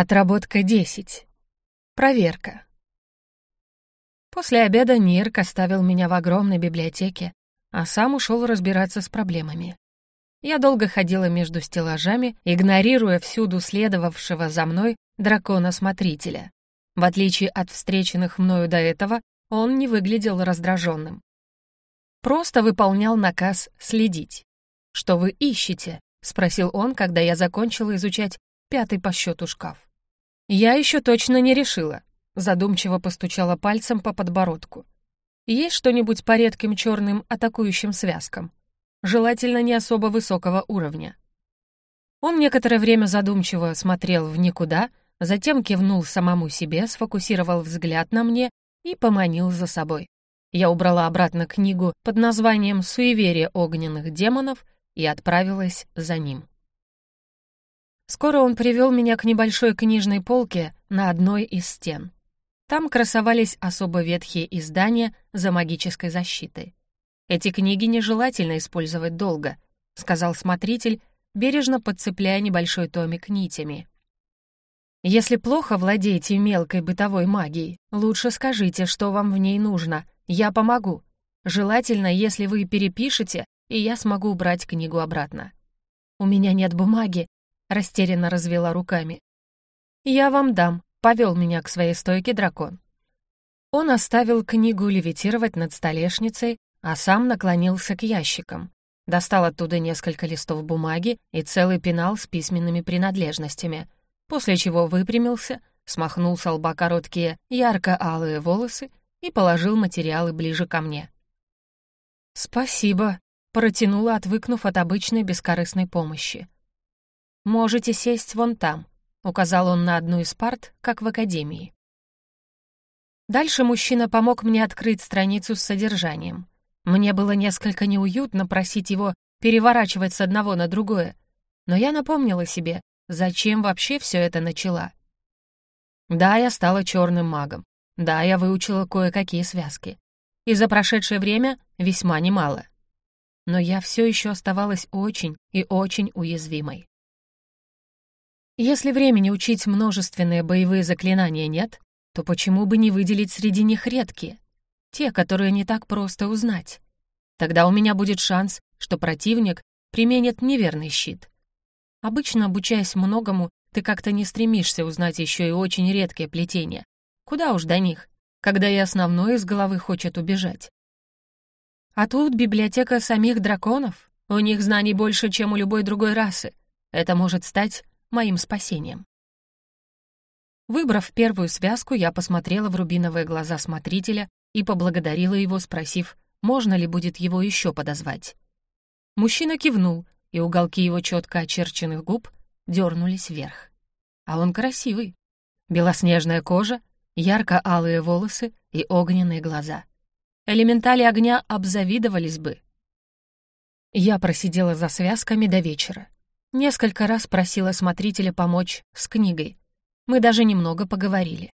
Отработка 10. Проверка. После обеда Нирк оставил меня в огромной библиотеке, а сам ушел разбираться с проблемами. Я долго ходила между стеллажами, игнорируя всюду следовавшего за мной дракона-смотрителя. В отличие от встреченных мною до этого, он не выглядел раздраженным. Просто выполнял наказ следить. «Что вы ищете?» — спросил он, когда я закончила изучать пятый по счету шкаф. «Я еще точно не решила», — задумчиво постучала пальцем по подбородку. «Есть что-нибудь по редким черным атакующим связкам? Желательно не особо высокого уровня». Он некоторое время задумчиво смотрел в никуда, затем кивнул самому себе, сфокусировал взгляд на мне и поманил за собой. Я убрала обратно книгу под названием «Суеверие огненных демонов» и отправилась за ним. Скоро он привел меня к небольшой книжной полке на одной из стен. Там красовались особо ветхие издания за магической защитой. «Эти книги нежелательно использовать долго», — сказал смотритель, бережно подцепляя небольшой томик нитями. «Если плохо владеете мелкой бытовой магией, лучше скажите, что вам в ней нужно, я помогу. Желательно, если вы перепишете, и я смогу убрать книгу обратно. У меня нет бумаги, растерянно развела руками. «Я вам дам», — повел меня к своей стойке дракон. Он оставил книгу левитировать над столешницей, а сам наклонился к ящикам. Достал оттуда несколько листов бумаги и целый пенал с письменными принадлежностями, после чего выпрямился, смахнул с лба короткие ярко-алые волосы и положил материалы ближе ко мне. «Спасибо», — протянула, отвыкнув от обычной бескорыстной помощи. «Можете сесть вон там», — указал он на одну из парт, как в академии. Дальше мужчина помог мне открыть страницу с содержанием. Мне было несколько неуютно просить его переворачивать с одного на другое, но я напомнила себе, зачем вообще все это начала. Да, я стала черным магом. Да, я выучила кое-какие связки. И за прошедшее время весьма немало. Но я все еще оставалась очень и очень уязвимой. Если времени учить множественные боевые заклинания нет, то почему бы не выделить среди них редкие? Те, которые не так просто узнать. Тогда у меня будет шанс, что противник применит неверный щит. Обычно, обучаясь многому, ты как-то не стремишься узнать еще и очень редкие плетения. Куда уж до них, когда и основное из головы хочет убежать. А тут библиотека самих драконов. У них знаний больше, чем у любой другой расы. Это может стать моим спасением. Выбрав первую связку, я посмотрела в рубиновые глаза смотрителя и поблагодарила его, спросив, можно ли будет его еще подозвать. Мужчина кивнул, и уголки его четко очерченных губ дернулись вверх. А он красивый. Белоснежная кожа, ярко-алые волосы и огненные глаза. Элементали огня обзавидовались бы. Я просидела за связками до вечера. Несколько раз просила смотрителя помочь с книгой. Мы даже немного поговорили.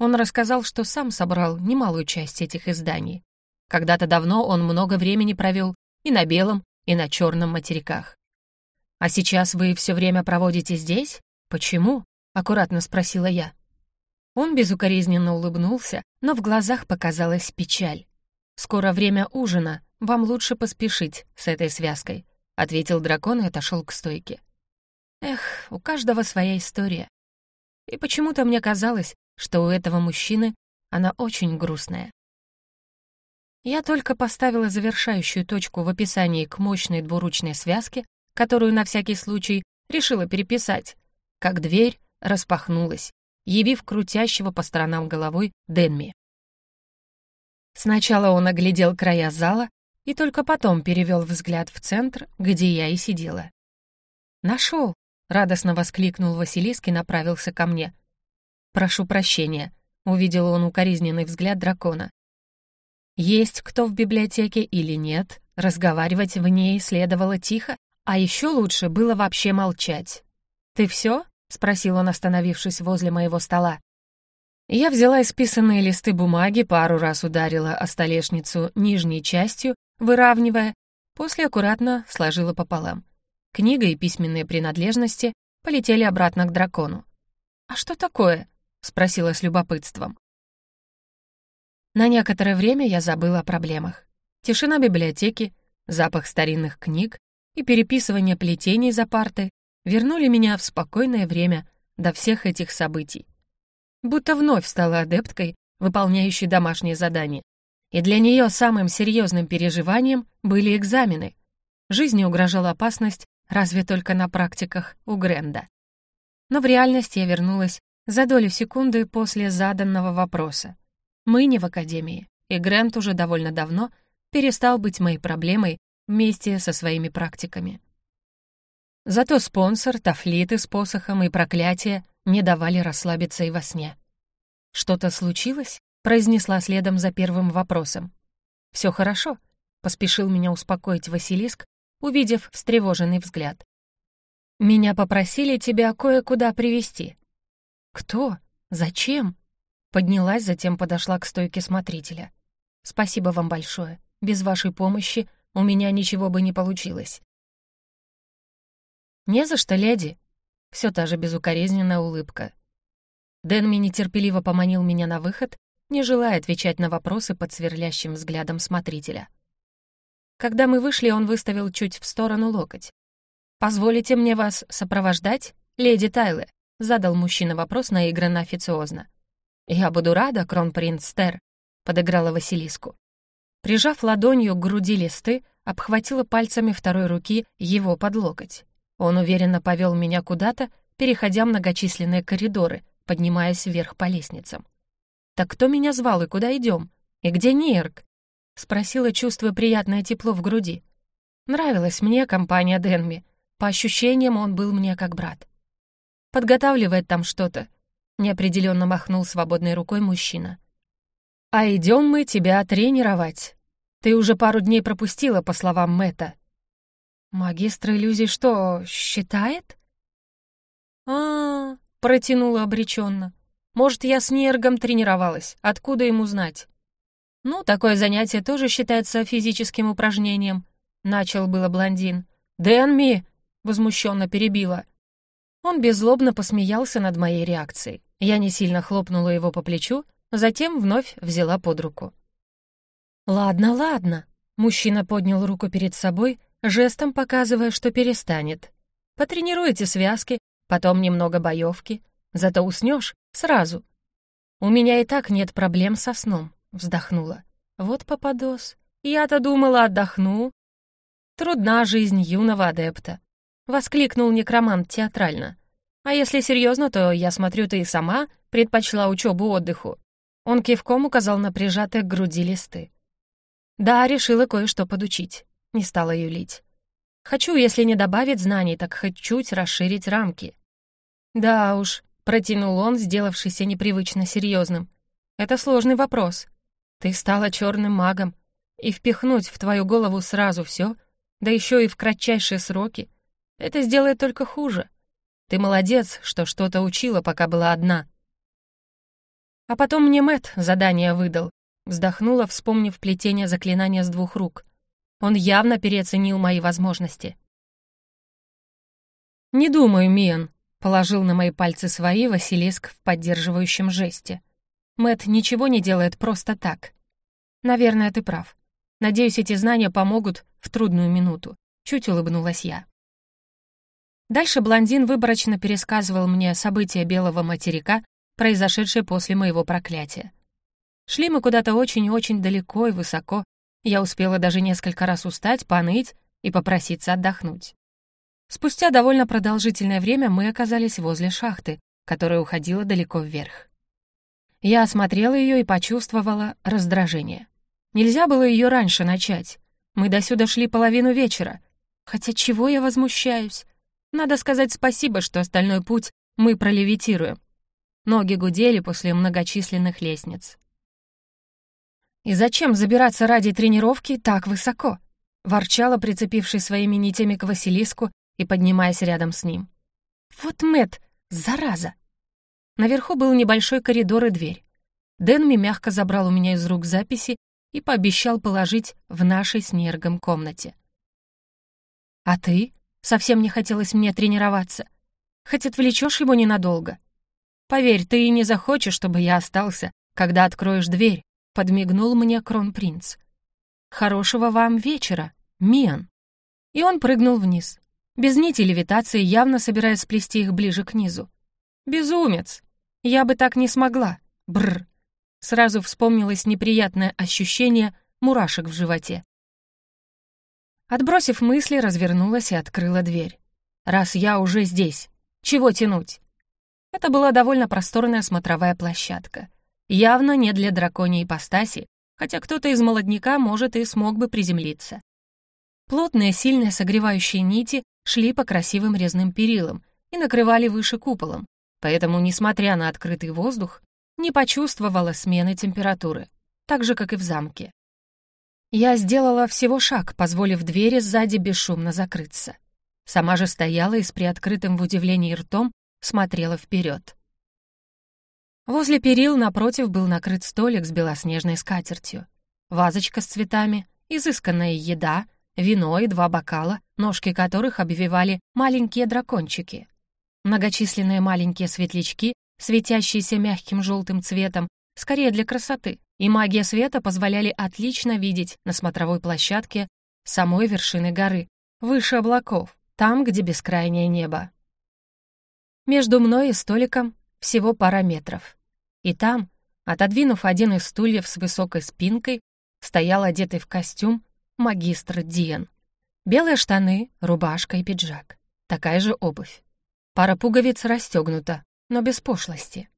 Он рассказал, что сам собрал немалую часть этих изданий. Когда-то давно он много времени провел и на белом, и на черном материках. «А сейчас вы все время проводите здесь? Почему?» — аккуратно спросила я. Он безукоризненно улыбнулся, но в глазах показалась печаль. «Скоро время ужина, вам лучше поспешить с этой связкой. — ответил дракон и отошел к стойке. Эх, у каждого своя история. И почему-то мне казалось, что у этого мужчины она очень грустная. Я только поставила завершающую точку в описании к мощной двуручной связке, которую на всякий случай решила переписать, как дверь распахнулась, явив крутящего по сторонам головой Денми. Сначала он оглядел края зала, и только потом перевел взгляд в центр, где я и сидела. «Нашел!» — радостно воскликнул Василиск и направился ко мне. «Прошу прощения», — увидел он укоризненный взгляд дракона. «Есть кто в библиотеке или нет, разговаривать в ней следовало тихо, а еще лучше было вообще молчать. «Ты все?» — спросил он, остановившись возле моего стола. Я взяла исписанные листы бумаги, пару раз ударила о столешницу нижней частью выравнивая, после аккуратно сложила пополам. Книга и письменные принадлежности полетели обратно к дракону. «А что такое?» — спросила с любопытством. На некоторое время я забыла о проблемах. Тишина библиотеки, запах старинных книг и переписывание плетений за парты вернули меня в спокойное время до всех этих событий. Будто вновь стала адепткой, выполняющей домашние задания. И для нее самым серьезным переживанием были экзамены. Жизни угрожала опасность разве только на практиках у Гренда. Но в реальность я вернулась за долю секунды после заданного вопроса. Мы не в академии, и Грэнд уже довольно давно перестал быть моей проблемой вместе со своими практиками. Зато спонсор, тафлиты с посохом и проклятия не давали расслабиться и во сне. «Что-то случилось?» — произнесла следом за первым вопросом. «Все хорошо», — поспешил меня успокоить Василиск, увидев встревоженный взгляд. «Меня попросили тебя кое-куда привести «Кто? Зачем?» Поднялась, затем подошла к стойке смотрителя. «Спасибо вам большое. Без вашей помощи у меня ничего бы не получилось». «Не за что, леди!» Все та же безукоризненная улыбка. Дэнми нетерпеливо поманил меня на выход, не желая отвечать на вопросы под сверлящим взглядом смотрителя. Когда мы вышли, он выставил чуть в сторону локоть. «Позволите мне вас сопровождать, леди Тайле?» — задал мужчина вопрос наигранно официозно. «Я буду рада, кронпринц Стер», — подыграла Василиску. Прижав ладонью к груди листы, обхватила пальцами второй руки его под локоть. Он уверенно повел меня куда-то, переходя многочисленные коридоры, поднимаясь вверх по лестницам. «Так кто меня звал и куда идем? И где Нейрк?» — спросила, чувствуя приятное тепло в груди. Нравилась мне компания Денми. По ощущениям, он был мне как брат. Подготавливает там что-то. Неопределенно махнул свободной рукой мужчина. А идем мы тебя тренировать. Ты уже пару дней пропустила, по словам Мэта. Магистр иллюзий что, считает? А, -а, -а протянула обреченно. Может, я с Нергом тренировалась, откуда ему знать? «Ну, такое занятие тоже считается физическим упражнением», — начал было блондин. «Дэнми!» — возмущенно перебила. Он беззлобно посмеялся над моей реакцией. Я не сильно хлопнула его по плечу, затем вновь взяла под руку. «Ладно, ладно», — мужчина поднял руку перед собой, жестом показывая, что перестанет. «Потренируйте связки, потом немного боевки, зато уснешь сразу. У меня и так нет проблем со сном. Вздохнула. Вот попадос. Я-то думала, отдохну. Трудна жизнь юного адепта. Воскликнул некромант театрально. А если серьезно, то я смотрю, ты и сама предпочла учебу отдыху. Он кивком указал на прижатые к груди листы. Да, решила кое-что подучить. Не стала юлить. Хочу, если не добавить знаний, так хоть чуть расширить рамки. Да уж, протянул он, сделавшийся непривычно серьезным. Это сложный вопрос. Ты стала черным магом, и впихнуть в твою голову сразу все, да еще и в кратчайшие сроки, это сделает только хуже. Ты молодец, что что-то учила, пока была одна. А потом мне Мэт задание выдал. Вздохнула, вспомнив плетение заклинания с двух рук. Он явно переоценил мои возможности. «Не думаю, Миан», — положил на мои пальцы свои Василиск в поддерживающем жесте. Мэт ничего не делает просто так. Наверное, ты прав. Надеюсь, эти знания помогут в трудную минуту. Чуть улыбнулась я. Дальше блондин выборочно пересказывал мне события белого материка, произошедшие после моего проклятия. Шли мы куда-то очень и очень далеко и высоко. Я успела даже несколько раз устать, поныть и попроситься отдохнуть. Спустя довольно продолжительное время мы оказались возле шахты, которая уходила далеко вверх. Я осмотрела ее и почувствовала раздражение. Нельзя было ее раньше начать. Мы досюда шли половину вечера. Хотя чего я возмущаюсь? Надо сказать спасибо, что остальной путь мы пролевитируем. Ноги гудели после многочисленных лестниц. «И зачем забираться ради тренировки так высоко?» — ворчала, прицепившись своими нитями к Василиску и поднимаясь рядом с ним. «Вот Мэт, зараза!» Наверху был небольшой коридор и дверь. Дэнми мягко забрал у меня из рук записи и пообещал положить в нашей с Нергом комнате. «А ты? Совсем не хотелось мне тренироваться. Хоть отвлечешь его ненадолго». Поверь, ты и не захочешь, чтобы я остался, когда откроешь дверь», — подмигнул мне кронпринц. «Хорошего вам вечера, Миан». И он прыгнул вниз, без нити левитации, явно собираясь сплести их ближе к низу. «Безумец! Я бы так не смогла! Бррр!» Сразу вспомнилось неприятное ощущение мурашек в животе. Отбросив мысли, развернулась и открыла дверь. «Раз я уже здесь, чего тянуть?» Это была довольно просторная смотровая площадка. Явно не для драконьей ипостаси, хотя кто-то из молодняка, может, и смог бы приземлиться. Плотные, сильные согревающие нити шли по красивым резным перилам и накрывали выше куполом, поэтому, несмотря на открытый воздух, не почувствовала смены температуры, так же, как и в замке. Я сделала всего шаг, позволив двери сзади бесшумно закрыться. Сама же стояла и с приоткрытым в удивлении ртом смотрела вперед. Возле перил напротив был накрыт столик с белоснежной скатертью, вазочка с цветами, изысканная еда, вино и два бокала, ножки которых обвивали маленькие дракончики. Многочисленные маленькие светлячки, светящиеся мягким желтым цветом, скорее для красоты, и магия света позволяли отлично видеть на смотровой площадке самой вершины горы, выше облаков, там, где бескрайнее небо. Между мной и столиком всего пара метров. И там, отодвинув один из стульев с высокой спинкой, стоял одетый в костюм магистр Диен. Белые штаны, рубашка и пиджак. Такая же обувь. Пара пуговиц расстегнута, но без пошлости.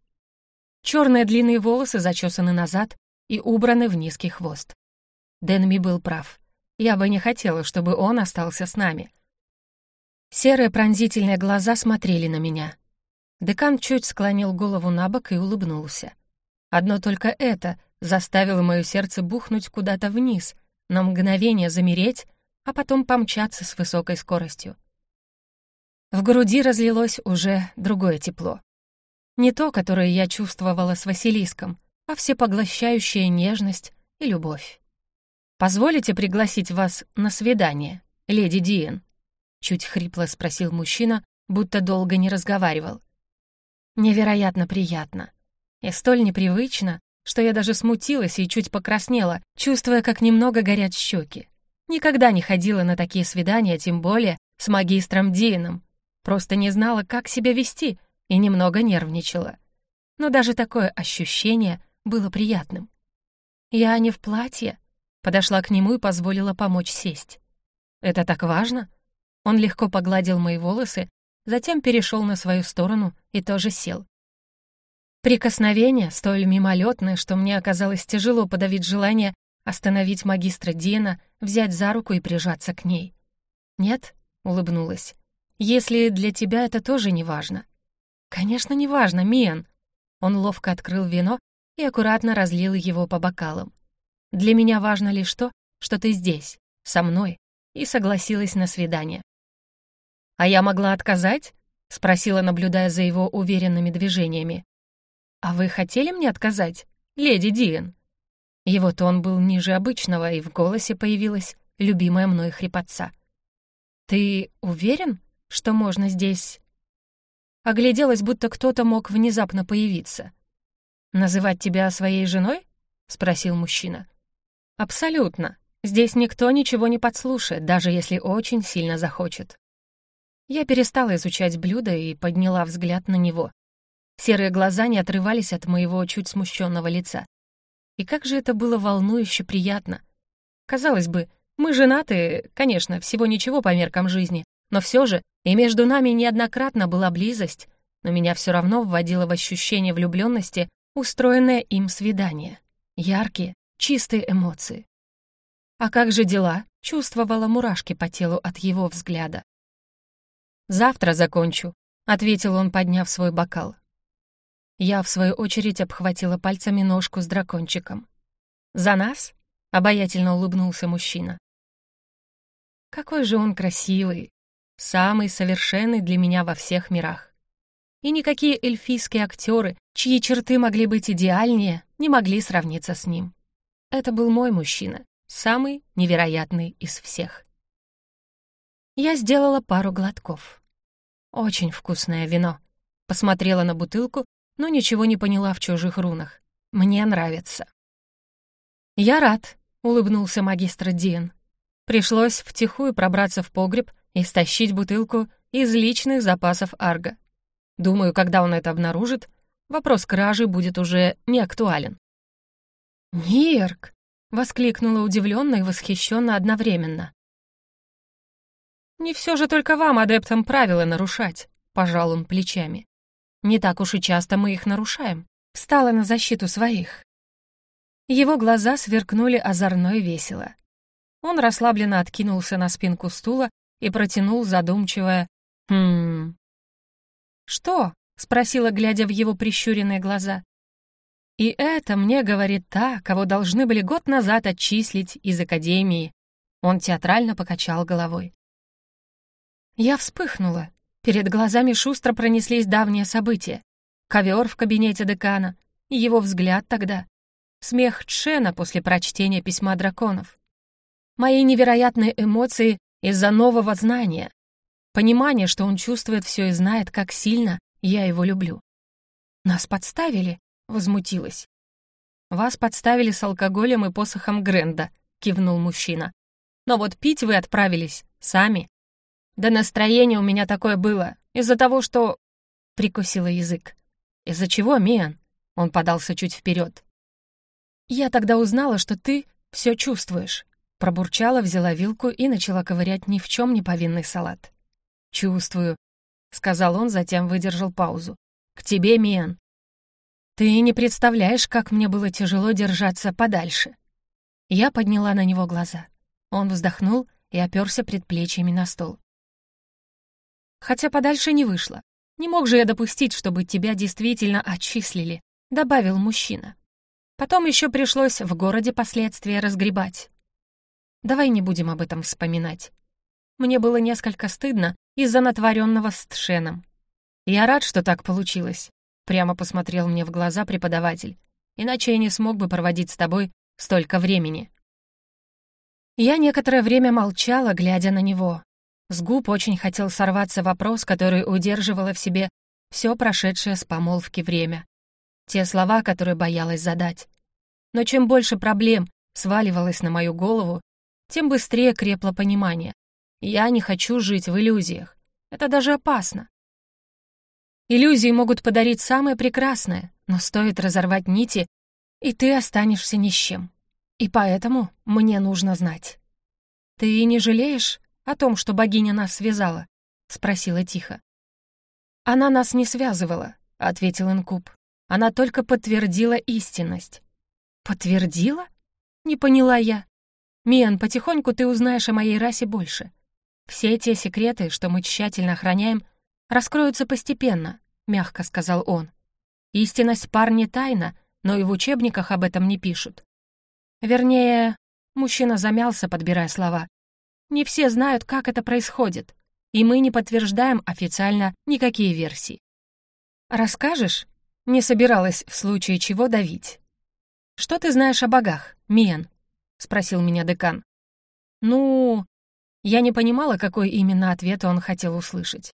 Черные длинные волосы зачесаны назад и убраны в низкий хвост. Дэнми был прав. Я бы не хотела, чтобы он остался с нами. Серые пронзительные глаза смотрели на меня. Декан чуть склонил голову на бок и улыбнулся. Одно только это заставило мое сердце бухнуть куда-то вниз, на мгновение замереть, а потом помчаться с высокой скоростью. В груди разлилось уже другое тепло. Не то, которое я чувствовала с Василиском, а всепоглощающая нежность и любовь. «Позволите пригласить вас на свидание, леди Диен?» Чуть хрипло спросил мужчина, будто долго не разговаривал. Невероятно приятно. И столь непривычно, что я даже смутилась и чуть покраснела, чувствуя, как немного горят щеки. Никогда не ходила на такие свидания, тем более с магистром Диином. Просто не знала, как себя вести, и немного нервничала. Но даже такое ощущение было приятным. «Я не в платье», — подошла к нему и позволила помочь сесть. «Это так важно?» Он легко погладил мои волосы, затем перешел на свою сторону и тоже сел. Прикосновение, столь мимолетное, что мне оказалось тяжело подавить желание остановить магистра Дина, взять за руку и прижаться к ней. «Нет?» — улыбнулась. «Если для тебя это тоже не важно». «Конечно, не важно, Миан». Он ловко открыл вино и аккуратно разлил его по бокалам. «Для меня важно лишь то, что ты здесь, со мной, и согласилась на свидание». «А я могла отказать?» — спросила, наблюдая за его уверенными движениями. «А вы хотели мне отказать, леди Диэн?» Его тон был ниже обычного, и в голосе появилась любимая мной хрипотца. «Ты уверен, что можно здесь...» Огляделась, будто кто-то мог внезапно появиться. «Называть тебя своей женой?» — спросил мужчина. «Абсолютно. Здесь никто ничего не подслушает, даже если очень сильно захочет». Я перестала изучать блюдо и подняла взгляд на него. Серые глаза не отрывались от моего чуть смущенного лица. И как же это было волнующе приятно. Казалось бы, мы женаты, конечно, всего ничего по меркам жизни, но все же и между нами неоднократно была близость, но меня все равно вводило в ощущение влюбленности, устроенное им свидание. Яркие, чистые эмоции. А как же дела? Чувствовала мурашки по телу от его взгляда. «Завтра закончу», — ответил он, подняв свой бокал. Я, в свою очередь, обхватила пальцами ножку с дракончиком. «За нас?» — обаятельно улыбнулся мужчина. «Какой же он красивый! Самый совершенный для меня во всех мирах. И никакие эльфийские актеры, чьи черты могли быть идеальнее, не могли сравниться с ним. Это был мой мужчина, самый невероятный из всех. Я сделала пару глотков. Очень вкусное вино. Посмотрела на бутылку но ничего не поняла в чужих рунах. Мне нравится. «Я рад», — улыбнулся магистр Диен. Пришлось втихую пробраться в погреб и стащить бутылку из личных запасов Арга. Думаю, когда он это обнаружит, вопрос кражи будет уже не актуален. «Нирк!» — воскликнула удивленно и восхищенно одновременно. «Не все же только вам, адептам, правила нарушать», — пожал он плечами. «Не так уж и часто мы их нарушаем. Встала на защиту своих». Его глаза сверкнули озорно и весело. Он расслабленно откинулся на спинку стула и протянул задумчивое «Хм...» «Что?» — спросила, глядя в его прищуренные глаза. «И это мне говорит та, кого должны были год назад отчислить из академии». Он театрально покачал головой. Я вспыхнула. Перед глазами шустро пронеслись давние события. Ковер в кабинете декана, его взгляд тогда. Смех Чена после прочтения письма драконов. Мои невероятные эмоции из-за нового знания. Понимание, что он чувствует все и знает, как сильно я его люблю. «Нас подставили?» — возмутилась. «Вас подставили с алкоголем и посохом Гренда», — кивнул мужчина. «Но вот пить вы отправились сами. Да настроение у меня такое было, из-за того, что...» Прикусила язык. «Из-за чего, Миан?» Он подался чуть вперед. «Я тогда узнала, что ты все чувствуешь». Пробурчала, взяла вилку и начала ковырять ни в чем не повинный салат. «Чувствую», — сказал он, затем выдержал паузу. «К тебе, Миан. Ты не представляешь, как мне было тяжело держаться подальше». Я подняла на него глаза. Он вздохнул и оперся предплечьями на стол. Хотя подальше не вышло. Не мог же я допустить, чтобы тебя действительно отчислили, добавил мужчина. Потом еще пришлось в городе последствия разгребать. Давай не будем об этом вспоминать. Мне было несколько стыдно из-за натворенного с Тшеном. Я рад, что так получилось. Прямо посмотрел мне в глаза преподаватель. Иначе я не смог бы проводить с тобой столько времени. Я некоторое время молчала, глядя на него, с губ очень хотел сорваться вопрос, который удерживало в себе все прошедшее с помолвки время. Те слова, которые боялась задать. Но чем больше проблем сваливалось на мою голову, тем быстрее крепло понимание. Я не хочу жить в иллюзиях. Это даже опасно. Иллюзии могут подарить самое прекрасное, но стоит разорвать нити, и ты останешься ни с чем. И поэтому мне нужно знать. Ты не жалеешь, о том, что богиня нас связала?» — спросила тихо. «Она нас не связывала», — ответил Инкуб. «Она только подтвердила истинность». «Подтвердила?» — не поняла я. «Миан, потихоньку ты узнаешь о моей расе больше. Все те секреты, что мы тщательно охраняем, раскроются постепенно», — мягко сказал он. «Истинность пар не тайна, но и в учебниках об этом не пишут. Вернее, мужчина замялся, подбирая слова. Не все знают, как это происходит, и мы не подтверждаем официально никакие версии. Расскажешь? Не собиралась в случае чего давить. «Что ты знаешь о богах, Миен?» — спросил меня декан. «Ну...» Я не понимала, какой именно ответ он хотел услышать.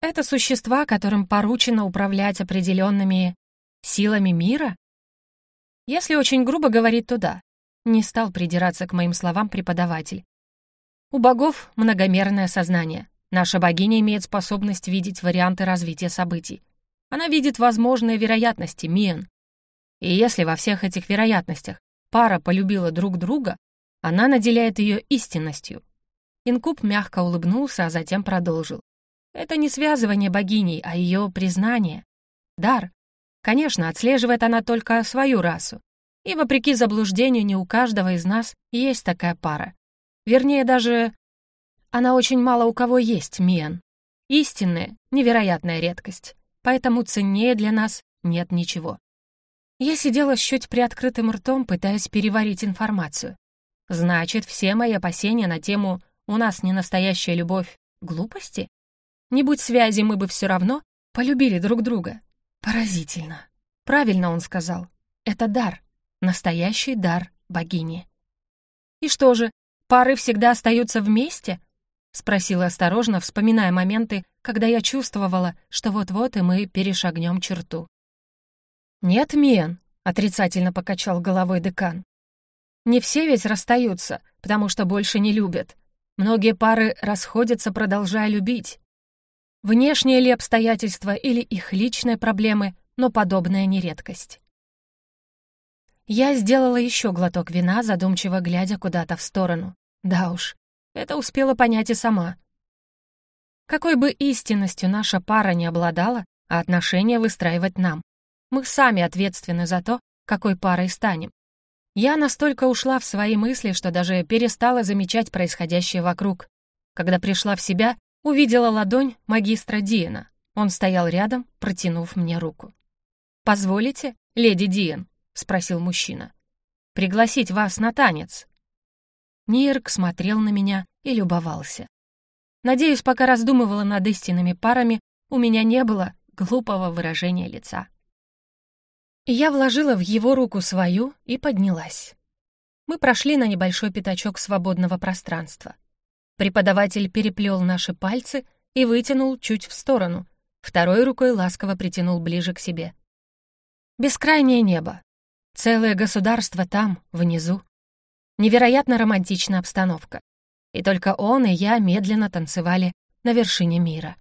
«Это существа, которым поручено управлять определенными силами мира?» Если очень грубо говорить, то да. Не стал придираться к моим словам преподаватель. У богов многомерное сознание. Наша богиня имеет способность видеть варианты развития событий. Она видит возможные вероятности, Миен. И если во всех этих вероятностях пара полюбила друг друга, она наделяет ее истинностью. Инкуб мягко улыбнулся, а затем продолжил. Это не связывание богиней, а ее признание. Дар. Конечно, отслеживает она только свою расу. И вопреки заблуждению, не у каждого из нас есть такая пара. Вернее, даже она очень мало у кого есть, Миан. Истинная, невероятная редкость. Поэтому ценнее для нас нет ничего. Я сидела с чуть приоткрытым ртом, пытаясь переварить информацию. Значит, все мои опасения на тему «у нас не настоящая любовь» — глупости? Не будь связи, мы бы все равно полюбили друг друга. Поразительно. Правильно он сказал. Это дар. Настоящий дар богини. И что же, пары всегда остаются вместе?» — спросила осторожно, вспоминая моменты, когда я чувствовала, что вот-вот и мы перешагнем черту. «Нет, Мен», — отрицательно покачал головой декан. «Не все ведь расстаются, потому что больше не любят. Многие пары расходятся, продолжая любить. Внешние ли обстоятельства или их личные проблемы, но подобная не редкость. Я сделала еще глоток вина, задумчиво глядя куда-то в сторону. Да уж, это успела понять и сама. Какой бы истинностью наша пара не обладала, а отношения выстраивать нам. Мы сами ответственны за то, какой парой станем. Я настолько ушла в свои мысли, что даже перестала замечать происходящее вокруг. Когда пришла в себя, увидела ладонь магистра Диена. Он стоял рядом, протянув мне руку. «Позволите, леди Диен?» — спросил мужчина. «Пригласить вас на танец». Нирк смотрел на меня и любовался. Надеюсь, пока раздумывала над истинными парами, у меня не было глупого выражения лица. Я вложила в его руку свою и поднялась. Мы прошли на небольшой пятачок свободного пространства. Преподаватель переплел наши пальцы и вытянул чуть в сторону, второй рукой ласково притянул ближе к себе. Бескрайнее небо. Целое государство там, внизу. Невероятно романтичная обстановка. И только он и я медленно танцевали на вершине мира.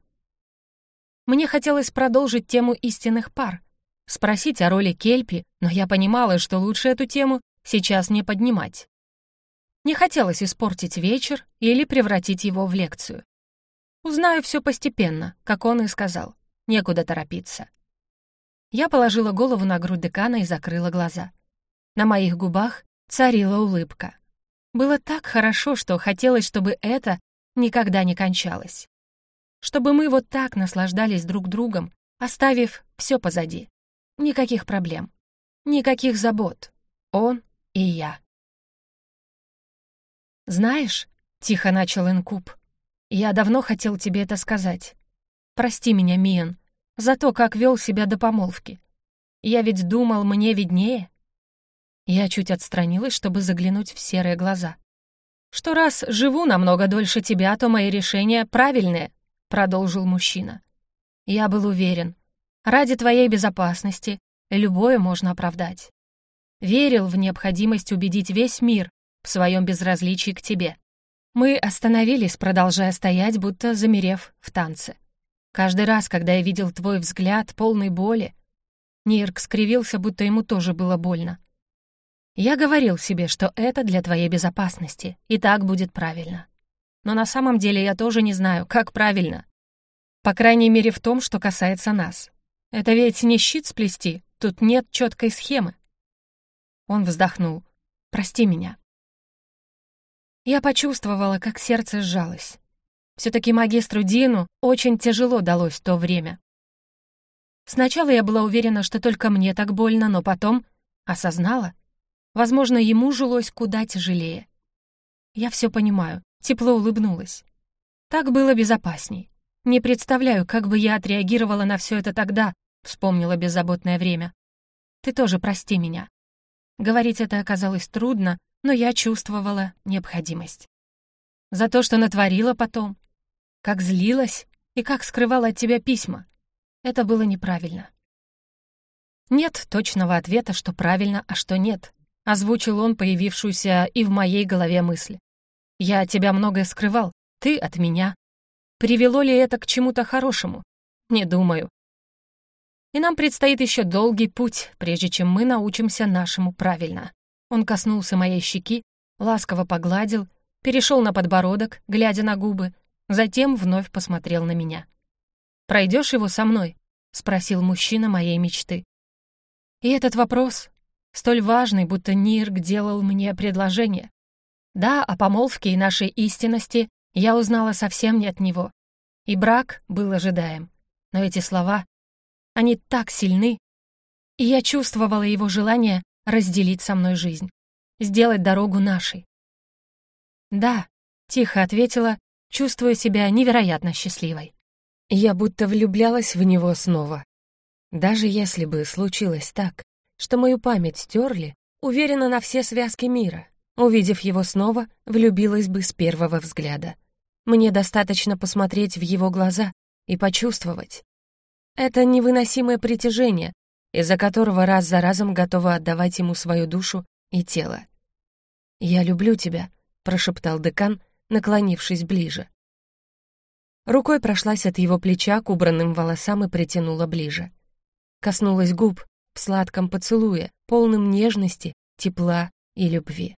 Мне хотелось продолжить тему истинных пар, спросить о роли Кельпи, но я понимала, что лучше эту тему сейчас не поднимать. Не хотелось испортить вечер или превратить его в лекцию. Узнаю все постепенно, как он и сказал. Некуда торопиться. Я положила голову на грудь декана и закрыла глаза. На моих губах царила улыбка. Было так хорошо, что хотелось, чтобы это никогда не кончалось. Чтобы мы вот так наслаждались друг другом, оставив все позади. Никаких проблем. Никаких забот. Он и я. «Знаешь», — тихо начал Инкуб, — «я давно хотел тебе это сказать. Прости меня, Миен, за то, как вел себя до помолвки. Я ведь думал, мне виднее». Я чуть отстранилась, чтобы заглянуть в серые глаза. «Что раз живу намного дольше тебя, то мои решения правильные», — продолжил мужчина. Я был уверен, Ради твоей безопасности любое можно оправдать. Верил в необходимость убедить весь мир в своем безразличии к тебе. Мы остановились, продолжая стоять, будто замерев в танце. Каждый раз, когда я видел твой взгляд, полный боли, Нирк скривился, будто ему тоже было больно. Я говорил себе, что это для твоей безопасности, и так будет правильно. Но на самом деле я тоже не знаю, как правильно. По крайней мере, в том, что касается нас. Это ведь не щит сплести, тут нет четкой схемы. Он вздохнул. «Прости меня». Я почувствовала, как сердце сжалось. Все-таки магистру Дину очень тяжело далось то время. Сначала я была уверена, что только мне так больно, но потом осознала. Возможно, ему жилось куда тяжелее. Я все понимаю, тепло улыбнулась. Так было безопасней. Не представляю, как бы я отреагировала на все это тогда, вспомнила беззаботное время. «Ты тоже прости меня». Говорить это оказалось трудно, но я чувствовала необходимость. За то, что натворила потом, как злилась и как скрывала от тебя письма. Это было неправильно. Нет точного ответа, что правильно, а что нет. Озвучил он появившуюся и в моей голове мысль. Я от тебя многое скрывал, ты от меня. Привело ли это к чему-то хорошему? Не думаю и нам предстоит еще долгий путь, прежде чем мы научимся нашему правильно. Он коснулся моей щеки, ласково погладил, перешел на подбородок, глядя на губы, затем вновь посмотрел на меня. «Пройдешь его со мной?» — спросил мужчина моей мечты. И этот вопрос, столь важный, будто Нирк делал мне предложение. Да, о помолвке и нашей истинности я узнала совсем не от него. И брак был ожидаем. Но эти слова они так сильны. И я чувствовала его желание разделить со мной жизнь, сделать дорогу нашей. «Да», — тихо ответила, чувствуя себя невероятно счастливой. Я будто влюблялась в него снова. Даже если бы случилось так, что мою память стерли, уверена на все связки мира. Увидев его снова, влюбилась бы с первого взгляда. Мне достаточно посмотреть в его глаза и почувствовать, это невыносимое притяжение, из-за которого раз за разом готова отдавать ему свою душу и тело. «Я люблю тебя», — прошептал декан, наклонившись ближе. Рукой прошлась от его плеча к убранным волосам и притянула ближе. Коснулась губ в сладком поцелуе, полным нежности, тепла и любви.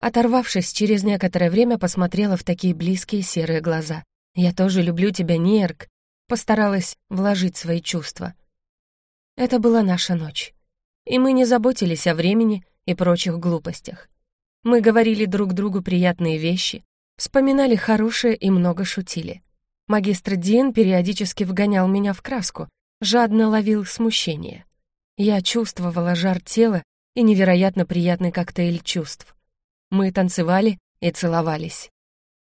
Оторвавшись, через некоторое время посмотрела в такие близкие серые глаза. «Я тоже люблю тебя, Нерк», постаралась вложить свои чувства. Это была наша ночь. И мы не заботились о времени и прочих глупостях. Мы говорили друг другу приятные вещи, вспоминали хорошее и много шутили. Магистр Дин периодически вгонял меня в краску, жадно ловил смущение. Я чувствовала жар тела и невероятно приятный коктейль чувств. Мы танцевали и целовались.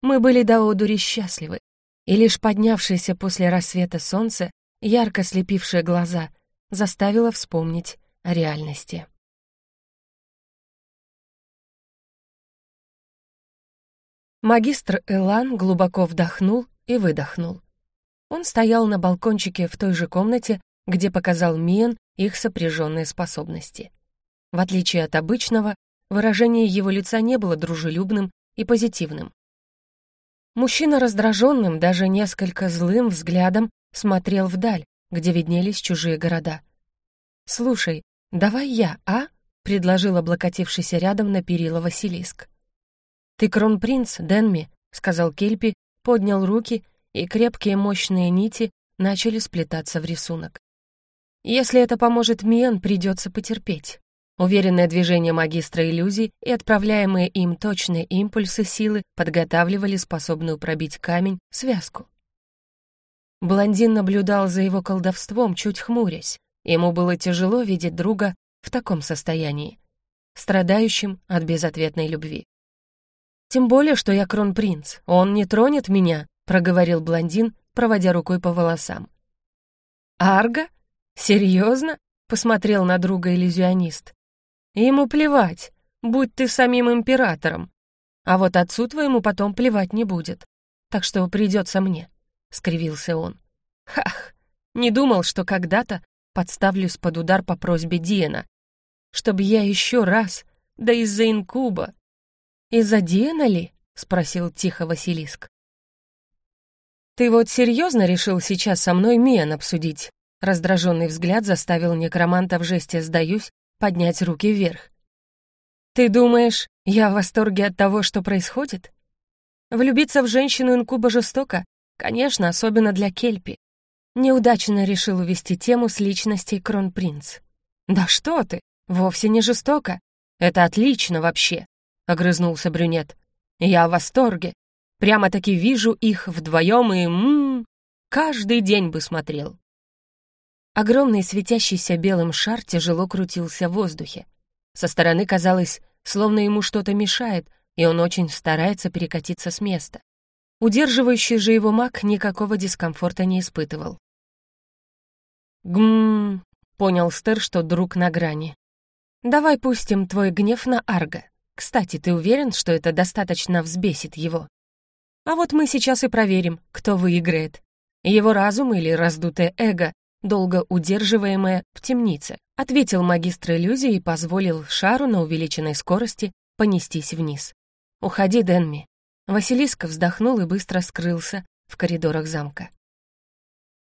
Мы были до одури счастливы, и лишь поднявшееся после рассвета солнце, ярко слепившее глаза, заставило вспомнить о реальности. Магистр Элан глубоко вдохнул и выдохнул. Он стоял на балкончике в той же комнате, где показал Миен их сопряженные способности. В отличие от обычного, выражение его лица не было дружелюбным и позитивным. Мужчина раздраженным, даже несколько злым взглядом смотрел вдаль, где виднелись чужие города. «Слушай, давай я, а?» — предложил облокотившийся рядом на перила Василиск. «Ты кронпринц, Денми», — сказал Кельпи, поднял руки, и крепкие мощные нити начали сплетаться в рисунок. «Если это поможет Миен, придется потерпеть. Уверенное движение магистра иллюзий и отправляемые им точные импульсы силы подготавливали способную пробить камень связку. Блондин наблюдал за его колдовством, чуть хмурясь. Ему было тяжело видеть друга в таком состоянии, страдающим от безответной любви. «Тем более, что я кронпринц, он не тронет меня», проговорил блондин, проводя рукой по волосам. «Арга? Серьезно?» — посмотрел на друга иллюзионист. Ему плевать, будь ты самим императором. А вот отцу твоему потом плевать не будет. Так что придется мне», — скривился он. «Хах, не думал, что когда-то подставлюсь под удар по просьбе Диена. Чтобы я еще раз, да из-за инкуба». «Из-за Диена ли?» — спросил тихо Василиск. «Ты вот серьезно решил сейчас со мной Миан обсудить?» Раздраженный взгляд заставил некроманта в жесте «сдаюсь» поднять руки вверх. «Ты думаешь, я в восторге от того, что происходит? Влюбиться в женщину инкуба жестоко? Конечно, особенно для Кельпи. Неудачно решил увести тему с личностей кронпринц. «Да что ты, вовсе не жестоко. Это отлично вообще», — огрызнулся брюнет. «Я в восторге. Прямо-таки вижу их вдвоем и... М -м, каждый день бы смотрел». Огромный светящийся белым шар тяжело крутился в воздухе. Со стороны казалось, словно ему что-то мешает, и он очень старается перекатиться с места. Удерживающий же его маг никакого дискомфорта не испытывал. «Гм...» — понял Стер, что друг на грани. «Давай пустим твой гнев на Арга. Кстати, ты уверен, что это достаточно взбесит его? А вот мы сейчас и проверим, кто выиграет. Его разум или раздутое эго, долго удерживаемое в темнице, ответил магистр иллюзии и позволил шару на увеличенной скорости понестись вниз. «Уходи, Денми». Василиска вздохнул и быстро скрылся в коридорах замка.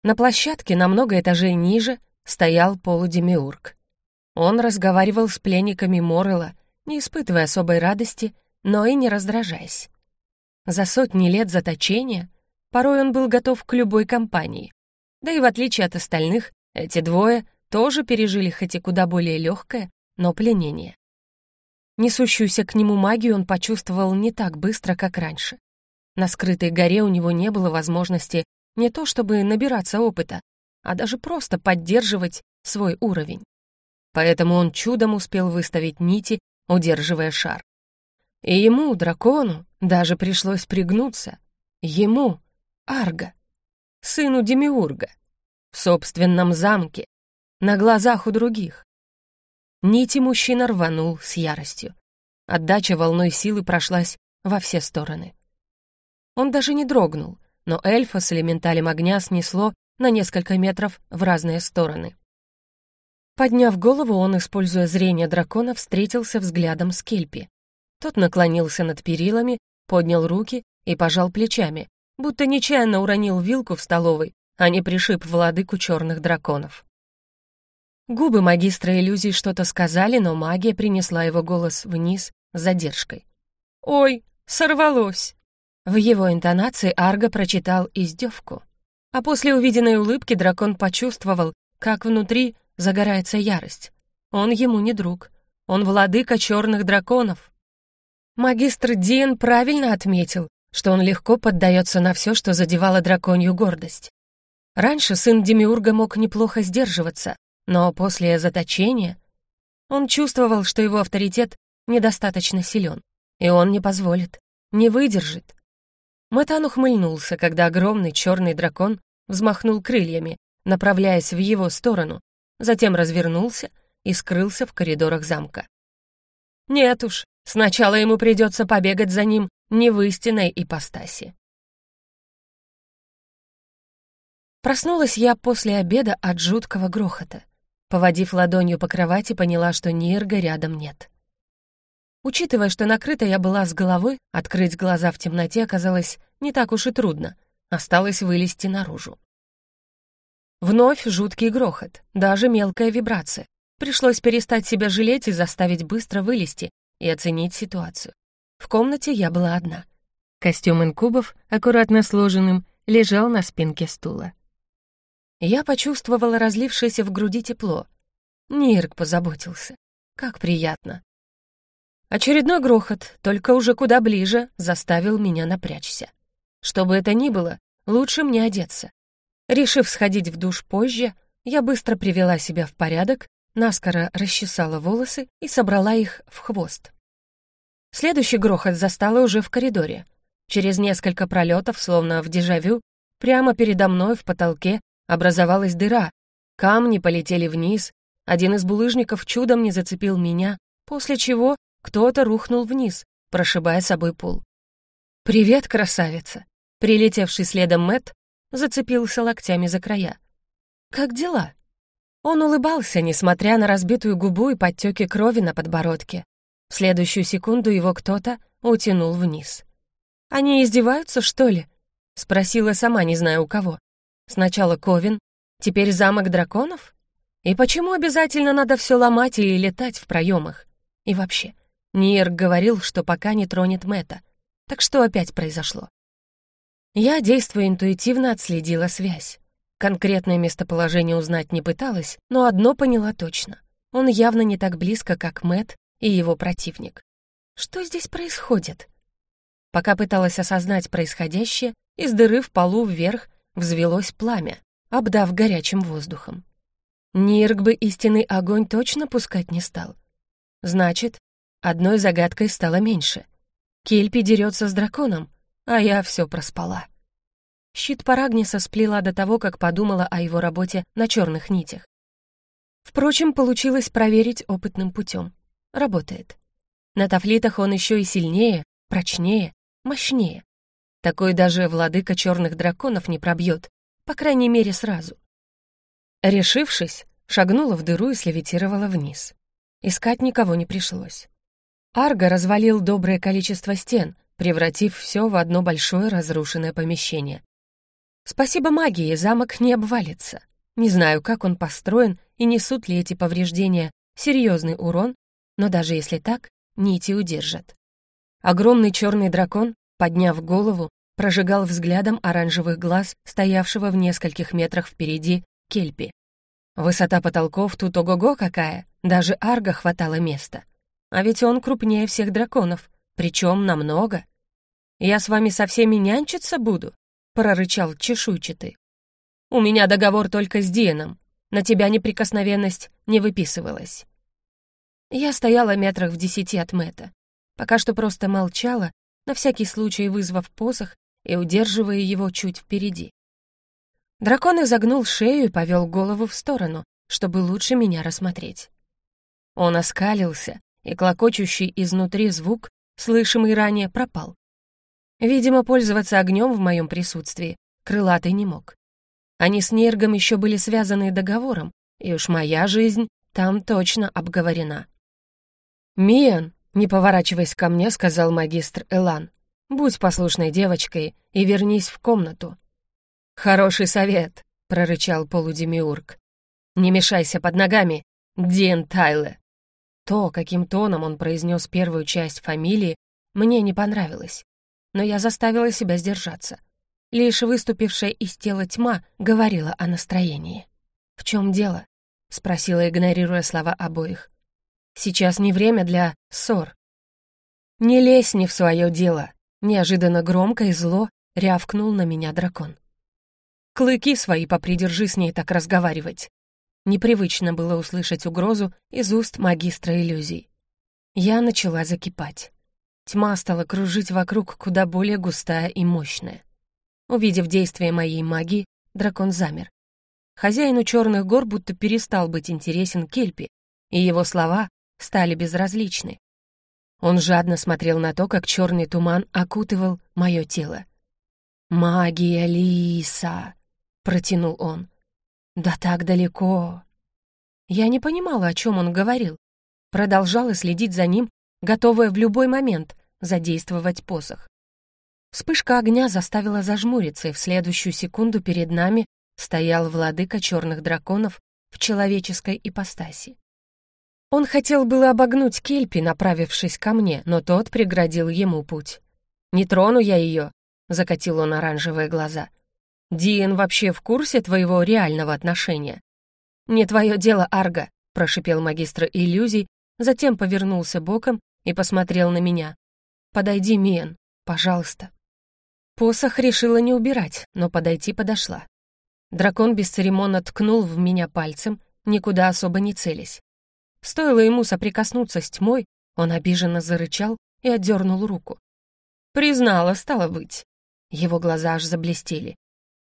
На площадке на много этажей ниже стоял полудемиург. Он разговаривал с пленниками Моррелла, не испытывая особой радости, но и не раздражаясь. За сотни лет заточения порой он был готов к любой компании, да и в отличие от остальных, эти двое тоже пережили хоть и куда более легкое, но пленение. Несущуюся к нему магию он почувствовал не так быстро, как раньше. На скрытой горе у него не было возможности не то чтобы набираться опыта, а даже просто поддерживать свой уровень. Поэтому он чудом успел выставить нити, удерживая шар. И ему, дракону, даже пришлось пригнуться. Ему, Арго сыну Демиурга, в собственном замке, на глазах у других. Нити мужчина рванул с яростью. Отдача волной силы прошлась во все стороны. Он даже не дрогнул, но эльфа с элементалем огня снесло на несколько метров в разные стороны. Подняв голову, он, используя зрение дракона, встретился взглядом с Кельпи. Тот наклонился над перилами, поднял руки и пожал плечами, будто нечаянно уронил вилку в столовой, а не пришиб владыку черных драконов. Губы магистра иллюзий что-то сказали, но магия принесла его голос вниз с задержкой. «Ой, сорвалось!» В его интонации Арго прочитал издевку. А после увиденной улыбки дракон почувствовал, как внутри загорается ярость. Он ему не друг. Он владыка черных драконов. Магистр Диен правильно отметил, что он легко поддается на все, что задевало драконью гордость. Раньше сын Демиурга мог неплохо сдерживаться, но после заточения он чувствовал, что его авторитет недостаточно силен, и он не позволит, не выдержит. Матан ухмыльнулся, когда огромный черный дракон взмахнул крыльями, направляясь в его сторону, затем развернулся и скрылся в коридорах замка. Нет уж, сначала ему придется побегать за ним не в истинной ипостаси. Проснулась я после обеда от жуткого грохота. Поводив ладонью по кровати, поняла, что Нирга рядом нет. Учитывая, что накрыта я была с головой, открыть глаза в темноте оказалось не так уж и трудно. Осталось вылезти наружу. Вновь жуткий грохот, даже мелкая вибрация. Пришлось перестать себя жалеть и заставить быстро вылезти и оценить ситуацию. В комнате я была одна. Костюм инкубов, аккуратно сложенным, лежал на спинке стула. Я почувствовала разлившееся в груди тепло. Нирк позаботился. Как приятно. Очередной грохот, только уже куда ближе, заставил меня напрячься. Что бы это ни было, лучше мне одеться. Решив сходить в душ позже, я быстро привела себя в порядок, наскоро расчесала волосы и собрала их в хвост. Следующий грохот застала уже в коридоре. Через несколько пролетов, словно в дежавю, прямо передо мной в потолке образовалась дыра. Камни полетели вниз, один из булыжников чудом не зацепил меня, после чего кто-то рухнул вниз, прошибая собой пол. «Привет, красавица!» Прилетевший следом Мэт зацепился локтями за края. «Как дела?» Он улыбался, несмотря на разбитую губу и подтеки крови на подбородке. В следующую секунду его кто-то утянул вниз. «Они издеваются, что ли?» — спросила сама, не знаю у кого. «Сначала Ковин, теперь замок драконов? И почему обязательно надо все ломать и летать в проемах? И вообще, Ниер говорил, что пока не тронет Мэтта. Так что опять произошло?» Я, действуя интуитивно, отследила связь. Конкретное местоположение узнать не пыталась, но одно поняла точно. Он явно не так близко, как Мэт и его противник. Что здесь происходит? Пока пыталась осознать происходящее, из дыры в полу вверх взвелось пламя, обдав горячим воздухом. Нирк бы истинный огонь точно пускать не стал. Значит, одной загадкой стало меньше. Кельпи дерется с драконом, а я все проспала. Щит Парагниса сплела до того, как подумала о его работе на черных нитях. Впрочем, получилось проверить опытным путем работает. На тафлитах он еще и сильнее, прочнее, мощнее. Такой даже владыка черных драконов не пробьет, по крайней мере, сразу. Решившись, шагнула в дыру и слевитировала вниз. Искать никого не пришлось. Арго развалил доброе количество стен, превратив все в одно большое разрушенное помещение. Спасибо магии, замок не обвалится. Не знаю, как он построен и несут ли эти повреждения серьезный урон, но даже если так, нити удержат. Огромный черный дракон, подняв голову, прожигал взглядом оранжевых глаз, стоявшего в нескольких метрах впереди кельпи. Высота потолков тут ого-го какая, даже арга хватало места. А ведь он крупнее всех драконов, причем намного. «Я с вами со всеми нянчиться буду?» — прорычал чешуйчатый. «У меня договор только с Дианом. На тебя неприкосновенность не выписывалась». Я стояла метрах в десяти от Мэтта. Пока что просто молчала, на всякий случай вызвав посох и удерживая его чуть впереди. Дракон изогнул шею и повел голову в сторону, чтобы лучше меня рассмотреть. Он оскалился, и клокочущий изнутри звук, слышимый ранее, пропал. Видимо, пользоваться огнем в моем присутствии крылатый не мог. Они с Нергом еще были связаны договором, и уж моя жизнь там точно обговорена. «Миан», не поворачиваясь ко мне, сказал магистр Элан, «будь послушной девочкой и вернись в комнату». «Хороший совет», — прорычал полудемиург. «Не мешайся под ногами, Дин Тайле». То, каким тоном он произнес первую часть фамилии, мне не понравилось, но я заставила себя сдержаться. Лишь выступившая из тела тьма говорила о настроении. «В чем дело?» — спросила, игнорируя слова обоих. Сейчас не время для ссор. «Не лезь не в свое дело», — неожиданно громко и зло рявкнул на меня дракон. «Клыки свои попридержи с ней так разговаривать». Непривычно было услышать угрозу из уст магистра иллюзий. Я начала закипать. Тьма стала кружить вокруг куда более густая и мощная. Увидев действие моей магии, дракон замер. Хозяину черных гор будто перестал быть интересен Кельпи, и его слова стали безразличны. Он жадно смотрел на то, как черный туман окутывал мое тело. «Магия Лиса!» — протянул он. «Да так далеко!» Я не понимала, о чем он говорил. Продолжала следить за ним, готовая в любой момент задействовать посох. Вспышка огня заставила зажмуриться, и в следующую секунду перед нами стоял владыка черных драконов в человеческой ипостаси. Он хотел было обогнуть Кельпи, направившись ко мне, но тот преградил ему путь. «Не трону я ее», — закатил он оранжевые глаза. «Диен вообще в курсе твоего реального отношения?» «Не твое дело, Арга», — прошипел магистр иллюзий, затем повернулся боком и посмотрел на меня. «Подойди, Миен, пожалуйста». Посох решила не убирать, но подойти подошла. Дракон бесцеремонно ткнул в меня пальцем, никуда особо не целясь. Стоило ему соприкоснуться с тьмой, он обиженно зарычал и отдернул руку. «Признала, стало быть». Его глаза аж заблестели.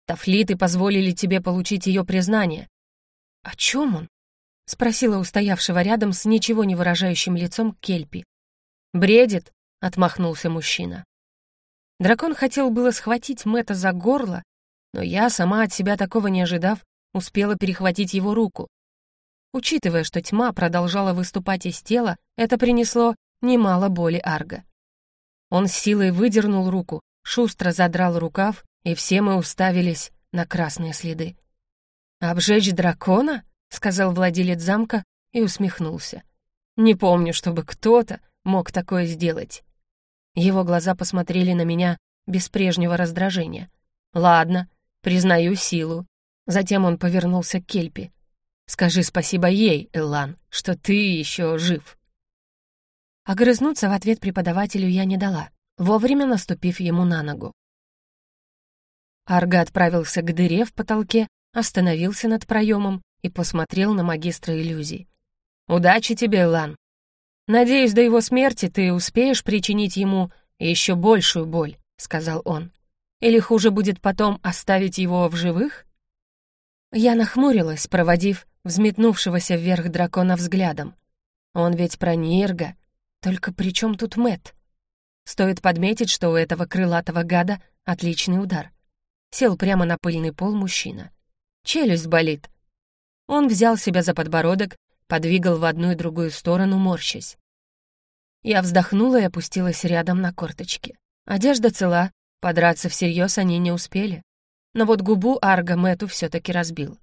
«Тафлиты позволили тебе получить ее признание». «О чем он?» — спросила устоявшего рядом с ничего не выражающим лицом Кельпи. «Бредит», — отмахнулся мужчина. Дракон хотел было схватить Мэтта за горло, но я, сама от себя такого не ожидав, успела перехватить его руку. Учитывая, что тьма продолжала выступать из тела, это принесло немало боли Арга. Он с силой выдернул руку, шустро задрал рукав, и все мы уставились на красные следы. «Обжечь дракона?» — сказал владелец замка и усмехнулся. «Не помню, чтобы кто-то мог такое сделать». Его глаза посмотрели на меня без прежнего раздражения. «Ладно, признаю силу». Затем он повернулся к Кельпи. Скажи спасибо ей, Эллан, что ты еще жив». Огрызнуться в ответ преподавателю я не дала, вовремя наступив ему на ногу. Арга отправился к дыре в потолке, остановился над проемом и посмотрел на магистра иллюзий. «Удачи тебе, Эллан. Надеюсь, до его смерти ты успеешь причинить ему еще большую боль», — сказал он. «Или хуже будет потом оставить его в живых?» Я нахмурилась, проводив взметнувшегося вверх дракона взглядом. Он ведь про Нирга. Только при чем тут Мэт? Стоит подметить, что у этого крылатого гада отличный удар. Сел прямо на пыльный пол мужчина. Челюсть болит. Он взял себя за подбородок, подвигал в одну и другую сторону, морщась. Я вздохнула и опустилась рядом на корточки. Одежда цела, подраться всерьез они не успели. Но вот губу Арга Мэту все таки разбил.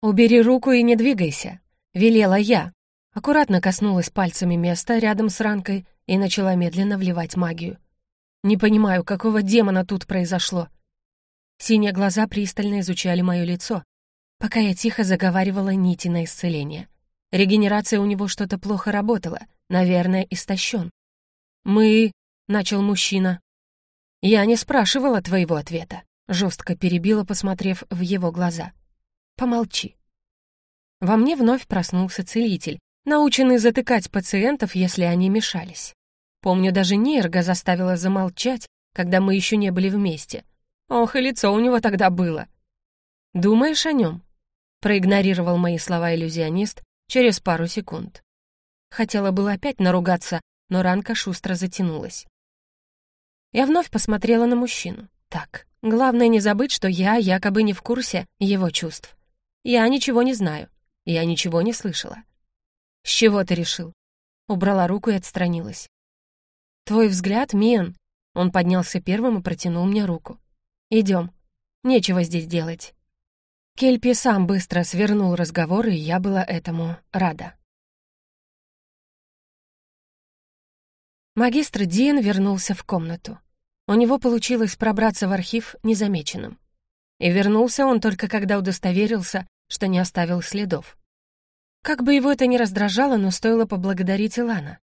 «Убери руку и не двигайся», — велела я. Аккуратно коснулась пальцами места рядом с ранкой и начала медленно вливать магию. Не понимаю, какого демона тут произошло. Синие глаза пристально изучали мое лицо, пока я тихо заговаривала нити на исцеление. Регенерация у него что-то плохо работала, наверное, истощен. «Мы...» — начал мужчина. «Я не спрашивала твоего ответа», — жестко перебила, посмотрев в его глаза. Помолчи. Во мне вновь проснулся целитель, наученный затыкать пациентов, если они мешались. Помню, даже Нерга заставила замолчать, когда мы еще не были вместе. Ох, и лицо у него тогда было. «Думаешь о нем?» проигнорировал мои слова иллюзионист через пару секунд. Хотела было опять наругаться, но ранка шустро затянулась. Я вновь посмотрела на мужчину. Так, главное не забыть, что я якобы не в курсе его чувств. Я ничего не знаю. Я ничего не слышала. «С чего ты решил?» Убрала руку и отстранилась. «Твой взгляд, Мен!» Он поднялся первым и протянул мне руку. «Идем. Нечего здесь делать». Кельпи сам быстро свернул разговор, и я была этому рада. Магистр Диен вернулся в комнату. У него получилось пробраться в архив незамеченным. И вернулся он только когда удостоверился, что не оставил следов. Как бы его это ни раздражало, но стоило поблагодарить Илана.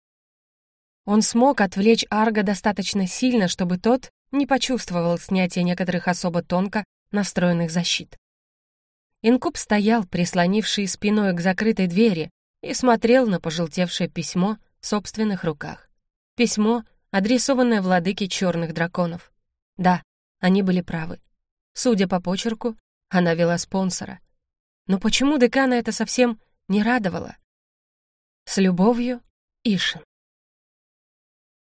Он смог отвлечь Арга достаточно сильно, чтобы тот не почувствовал снятия некоторых особо тонко настроенных защит. Инкуб стоял, прислонивший спиной к закрытой двери, и смотрел на пожелтевшее письмо в собственных руках. Письмо, адресованное владыке черных драконов. Да, они были правы. Судя по почерку, она вела спонсора. Но почему декана это совсем не радовало? С любовью, Ишин.